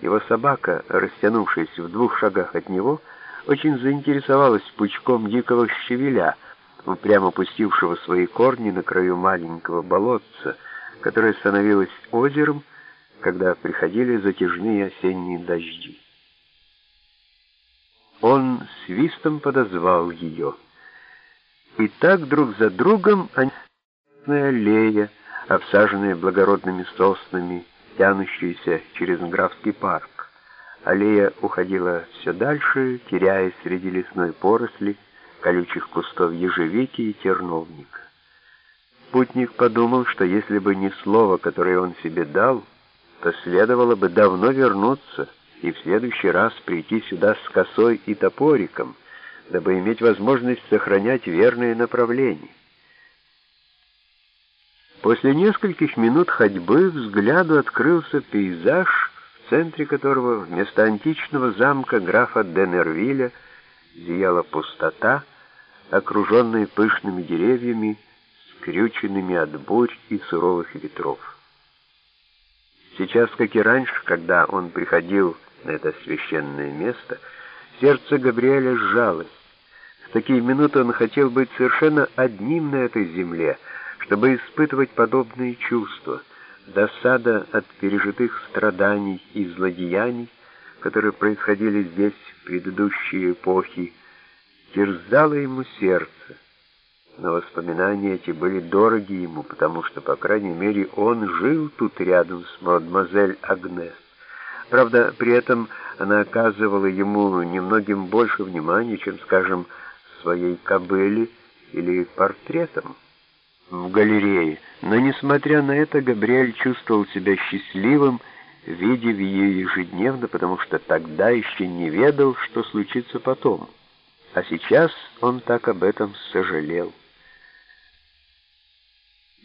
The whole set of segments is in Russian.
Его собака, растянувшаяся в двух шагах от него, очень заинтересовалась пучком дикого щавеля, упрямо пустившего свои корни на краю маленького болотца, которое становилось озером, когда приходили затяжные осенние дожди. Он свистом подозвал ее. И так друг за другом они аллея, обсаженная благородными соснами, тянущаяся через Графский парк. Аллея уходила все дальше, теряясь среди лесной поросли, колючих кустов ежевики и терновника. Путник подумал, что если бы не слово, которое он себе дал, то следовало бы давно вернуться и в следующий раз прийти сюда с косой и топориком, дабы иметь возможность сохранять верное направление. После нескольких минут ходьбы взгляду открылся пейзаж, в центре которого вместо античного замка графа Денервиля зияла пустота, окруженная пышными деревьями, скрюченными от бурь и суровых ветров. Сейчас, как и раньше, когда он приходил на это священное место, сердце Габриэля сжалось. В такие минуты он хотел быть совершенно одним на этой земле — чтобы испытывать подобные чувства, досада от пережитых страданий и злодеяний, которые происходили здесь в предыдущие эпохи, терзала ему сердце. Но воспоминания эти были дороги ему, потому что, по крайней мере, он жил тут рядом с мадемуазель Агнес. Правда, при этом она оказывала ему немногим больше внимания, чем, скажем, своей кобыле или портретом в галерее, но, несмотря на это, Габриэль чувствовал себя счастливым, видя ее ежедневно, потому что тогда еще не ведал, что случится потом. А сейчас он так об этом сожалел.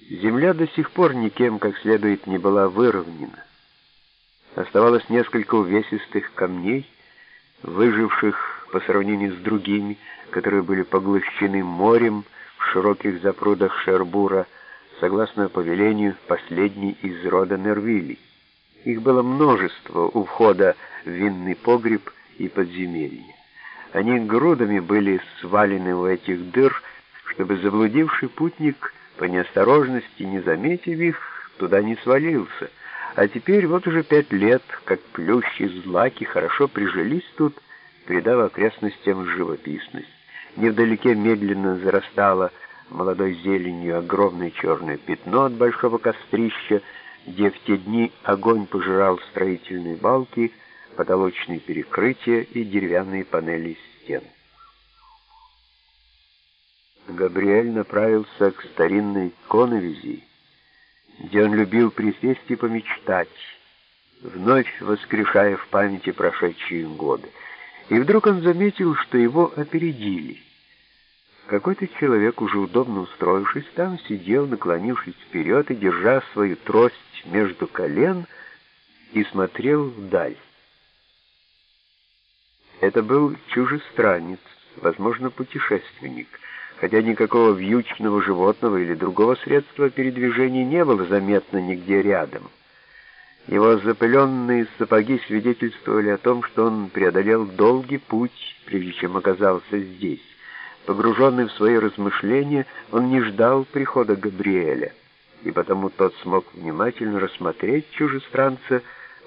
Земля до сих пор никем как следует не была выровнена. Оставалось несколько увесистых камней, выживших по сравнению с другими, которые были поглощены морем, в широких запрудах Шербура, согласно повелению последней из рода Нервилей. Их было множество у входа в винный погреб и подземелье. Они грудами были свалены в этих дыр, чтобы заблудивший путник по неосторожности, не заметив их, туда не свалился. А теперь вот уже пять лет, как плющи злаки хорошо прижились тут, придав окрестностям живописность. Невдалеке медленно зарастало молодой зеленью огромное черное пятно от большого кострища, где в те дни огонь пожирал строительные балки, потолочные перекрытия и деревянные панели стен. Габриэль направился к старинной коновизи, где он любил присесть и помечтать, вновь воскрешая в памяти прошедшие годы. И вдруг он заметил, что его опередили. Какой-то человек, уже удобно устроившись там, сидел, наклонившись вперед и держа свою трость между колен, и смотрел вдаль. Это был чужестранец, возможно, путешественник, хотя никакого вьючного животного или другого средства передвижения не было заметно нигде рядом. Его запыленные сапоги свидетельствовали о том, что он преодолел долгий путь, прежде чем оказался здесь. Погруженный в свои размышления, он не ждал прихода Габриэля, и потому тот смог внимательно рассмотреть чужестранца,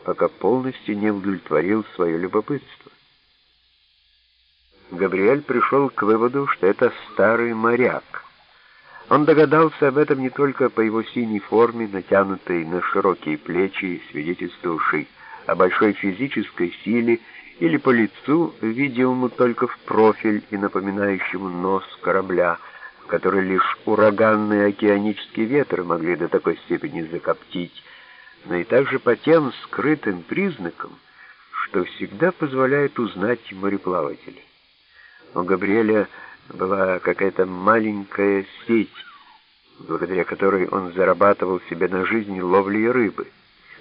пока полностью не удовлетворил свое любопытство. Габриэль пришел к выводу, что это старый моряк. Он догадался об этом не только по его синей форме, натянутой на широкие плечи, свидетельствовавшей о большой физической силе, или по лицу, видимому только в профиль и напоминающему нос корабля, который лишь ураганные океанические ветры могли до такой степени закоптить, но и также по тем скрытым признакам, что всегда позволяет узнать мореплавателя. У Габриэля была какая-то маленькая сеть, благодаря которой он зарабатывал себе на жизнь ловлей рыбы.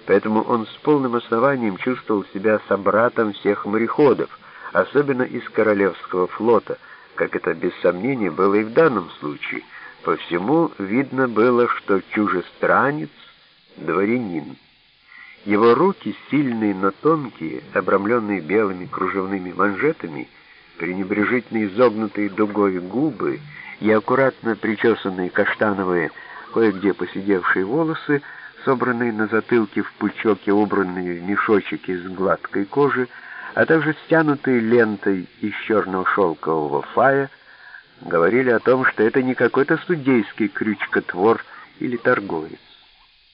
Поэтому он с полным основанием чувствовал себя собратом всех мореходов, особенно из Королевского флота, как это без сомнения было и в данном случае. По всему видно было, что чужестранец — дворянин. Его руки, сильные, но тонкие, обрамленные белыми кружевными манжетами, пренебрежительно изогнутые дугой губы и аккуратно причесанные каштановые, кое-где посидевшие волосы, собранные на затылке в пучок и убранные в мешочек из гладкой кожи, а также стянутые лентой из черного шелкового фая, говорили о том, что это не какой-то судейский крючкотвор или торговец.